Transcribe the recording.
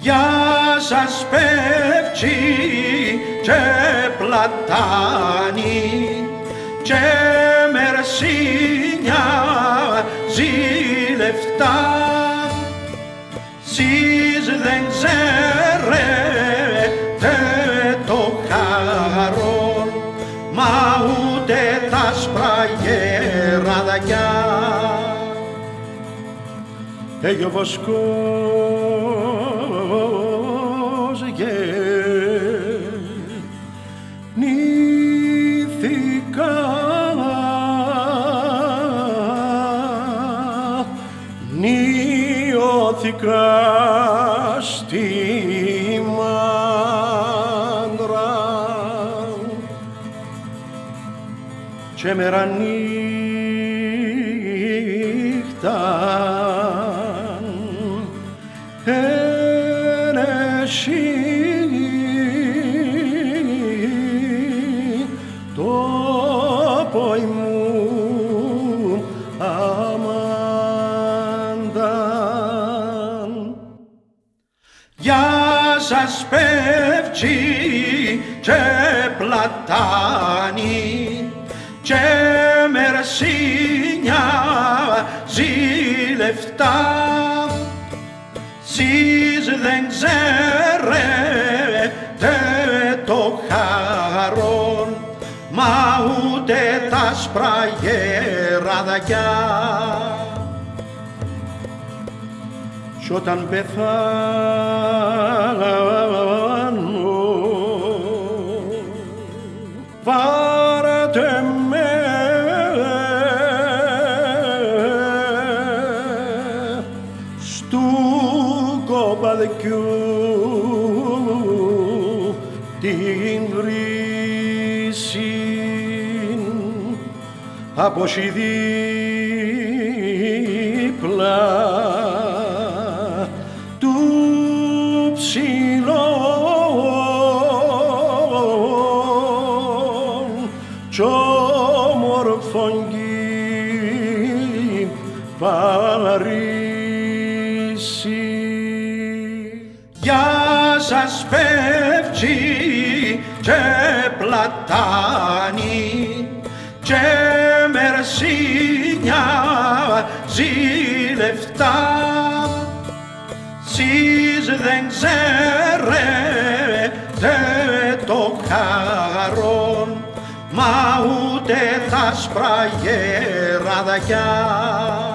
Για σας πέφτει και πλατάνει και μερσίνια ζηλευτά. Σεις δεν ξέρετε το χαρόν μα ούτε τα σπραγεραδακιά Έχει ο βοσκός γεννήθηκα νιώθηκα στη μάντρα. Και μέρα μου αμάνταν. Για σας πέφτει και πλατάνει και μερσίνια ζηλευτά Σεις δεν ξέρετε μα ούτε τα σπραγεραδακιά κι όταν πεθάνω πάρετε με. Στου κοπαδικιού την βρύση από σι δίπλα του ψηλών κι όμορφον Παρίσι. Για σας πέφτει και πλατάνει και μερσίνια ζηλευτά Σεις δεν ξέρετε το χαρόν μα ούτε τα σπραγεραδακιά